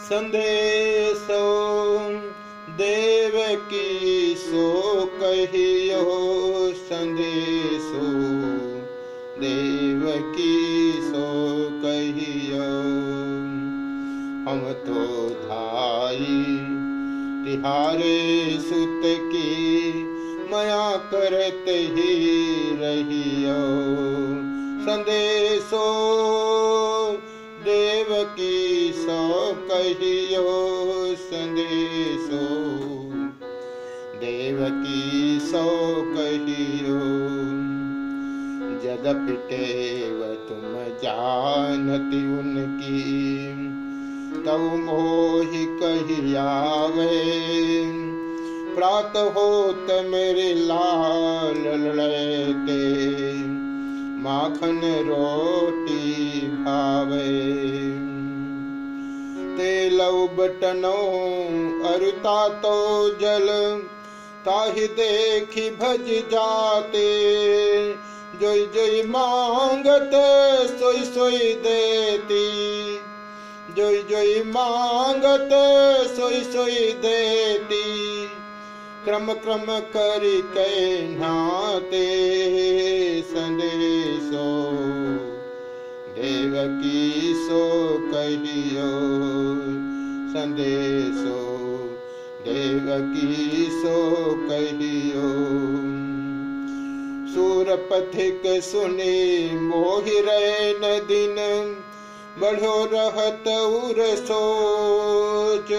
संदेशो देव की सो कहियो संदेशो देव की सो कहियो। हम तो धाई, तिहारे सुत की मया करत ही रहियो। संदेशो की सो कहियो संदेशो। देव की सो कहियो टेव तुम जानती उनकी। तव मोहि कहियावे, प्रात होत मेरे लाल लड़ते माखन रोटी भावे। तेलौ बटनो, अरुता तो जल, ताहि देखी भज जाते। जोई जोई मांगत, सोई सोई देती। जोई जोई मांगत, सोई सोई देती। क्रम क्रम करि कै नाते संदेशो, देवकी सो कहियो। संदेशो देवकी सो कहियो सूर पथिक सुनी मोहि न दिन, बढ़ो रहत उर सोच।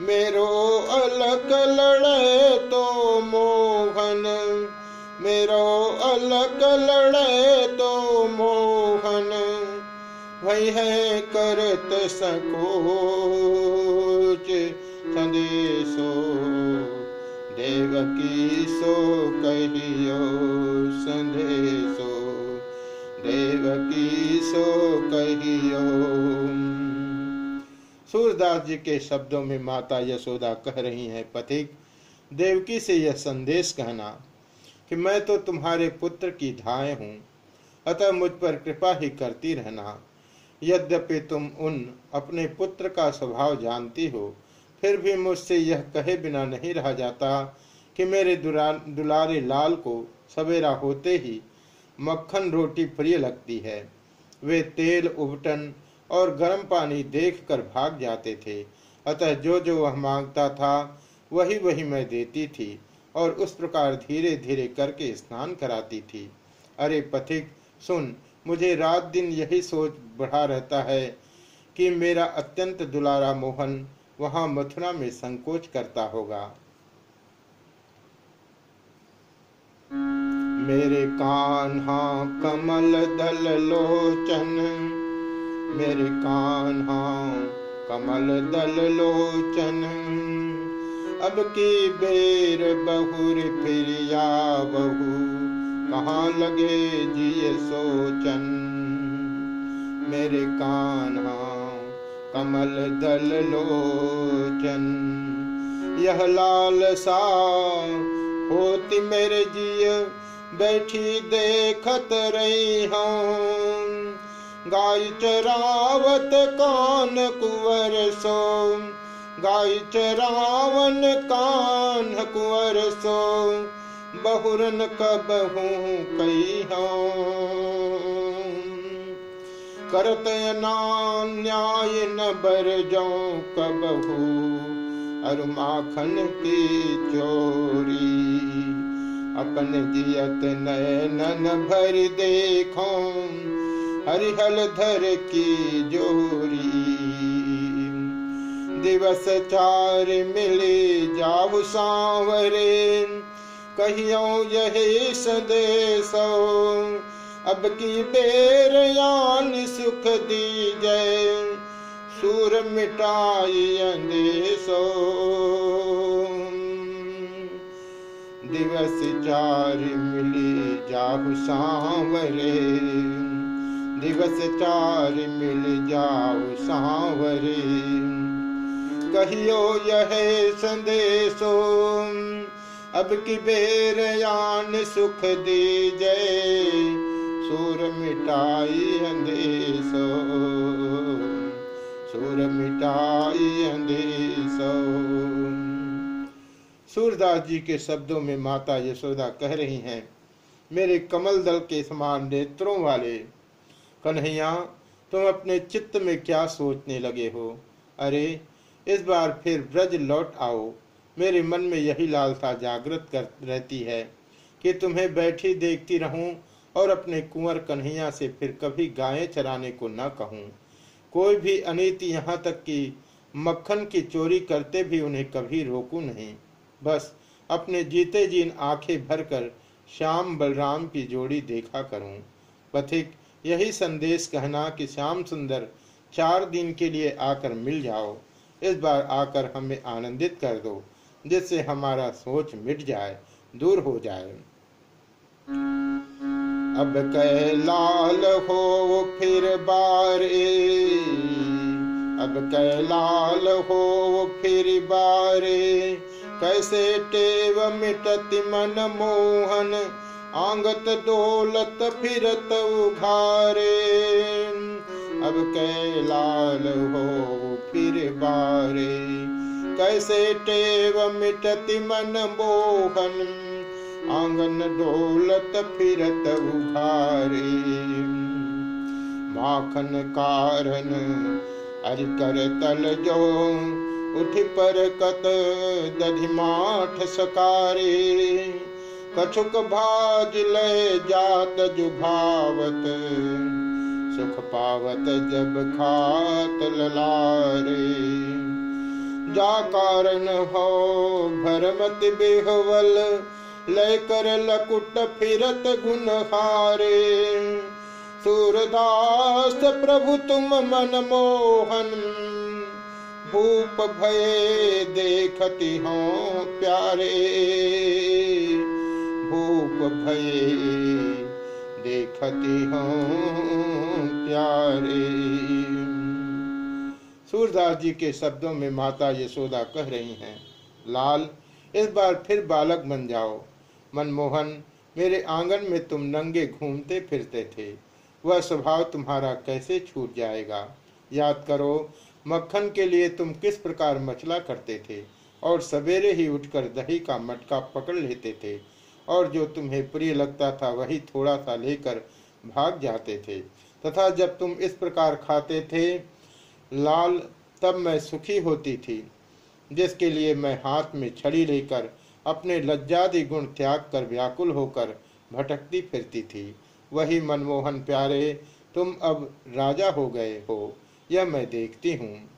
मेरो अलग लड़े तो मोहन, मेरो अलग लड़े है करत सकोच। संदेशो देवकी सो कहियो संदेशो। देवकी सो कहियो। सूरदास जी के शब्दों में माता यशोदा कह रही हैं, पथिक, देवकी से यह संदेश कहना कि मैं तो तुम्हारे पुत्र की धाय हूँ, अतः मुझ पर कृपा ही करती रहना। यद्यपि तुम उन अपने पुत्र का स्वभाव जानती हो, फिर भी मुझसे यह कहे बिना नहीं रहा जाता कि मेरे दुलारे लाल को सवेरा होते ही मक्खन रोटी प्रिय लगती है। वे तेल, उबटन और गर्म पानी देखकर भाग जाते थे। अतः जो जो वह माँगता था, वही वही मैं देती थी और उस प्रकार धीरे धीरे करके स्नान कराती थी। अरे पथिक, सुन मुझे रात दिन यही सोच बढ़ा रहता है कि मेरा अत्यंत दुलारा मोहन वहाँ मथुरा में संकोच करता होगा। मेरे कान्हा कमल, दल, लोचन। मेरे कान्हा कमल, दल, लोचन। अब की बेर बहुर फिर बहु कहाँ लगे जिय सोचन? मेरे कान्हा, कमल दल लोचन। यह लाल सा होती मेरे जिय बैठी देखत रही हूँ गाय चरावत कान कुंवर सो गाय चरावन कान कुंवर सो बहुरन कब हूँ। कही करत न्याय न बर जाऊँ कब अरु माखन की चोरी। अपन जियत नयन भर देखो हरिहल धर की जोरी। दिवस चार मिले जाऊ सांवरे कहियो यही संदेशो। अब की बेर यान सुख दी जय सूर मिटाई दिवस चार मिली जाहु सांवरे, दिवस चार मिल जाओ सांवरे। कहियो यह संदेशो अब की बेर यान सुख दी जय सूर मिटाई अंदेशो सुर मिटाई सूरदास जी के शब्दों में माता यशोदा कह रही हैं, मेरे कमल दल के समान नेत्रों वाले, कन्हैया, तुम अपने चित्त में क्या सोचने लगे हो? अरे, इस बार फिर ब्रज लौट आओ। मेरे मन में यही लालसा जागृत कर रहती है कि तुम्हें बैठी देखती रहूँ और अपने कुंवर कन्हैया से फिर कभी गायें चराने को न कहूँ। कोई भी अनीति यहाँ तक कि मक्खन की चोरी करते भी उन्हें कभी रोकू नहीं। बस अपने जीते जीन आँखें भरकर श्याम बलराम की जोड़ी देखा करूँ। पथिक, यही संदेश कहना कि श्याम सुंदर, चार दिन के लिए आकर मिल जाओ। इस बार आकर हमें आनंदित कर दो। जिससे हमारा सोच मिट जाए, दूर हो जाए। अब कह लाल हो फिर बारे। अब कह लाल हो फिर बारे। कैसे टेव मिटति मन मोहन, आंगत दौलत फिरत उघारे। अब कह लाल हो फिर बारे। कैसे टेव मिटति मन मोहन आँगन डोलत फिरत उघारे माखन कारण अरि कर तल जो, उठ पर कत दधिमाठ सकारे। कछुक भाज ले जात जुभावत, सुख पावत जब खात ललारे। जा कारण हो, भरमत बेहवल लेकर लकुट फिरत गुन हारे। सूरदास प्रभु तुम मन मोहन, भूप भय देखती हो प्यारे। भूप भय देखती हो प्यारे। सूरदास जी के शब्दों में माता यशोदा कह रही हैं, लाल, इस बार फिर बालक बन जाओ। मनमोहन, मेरे आँगन में तुम नंगे घूमते फिरते थे। वह स्वभाव तुम्हारा कैसे छूट जाएगा? याद करो, मक्खन के लिए तुम किस प्रकार मचला करते थे, और सवेरे ही उठकर दही का मटका पकड़ लेते थे, और जो तुम्हें प्रिय लगता था वही थोड़ा सा लेकर भाग जाते थे। तथा जब तुम इस प्रकार खाते थे लाल, तब मैं सुखी होती थी, जिसके लिए मैं हाथ में छड़ी लेकर अपने लज्जादि गुण त्याग कर व्याकुल होकर भटकती फिरती थी। वही मनमोहन प्यारे, तुम अब राजा हो गए हो, यह मैं देखती हूँ।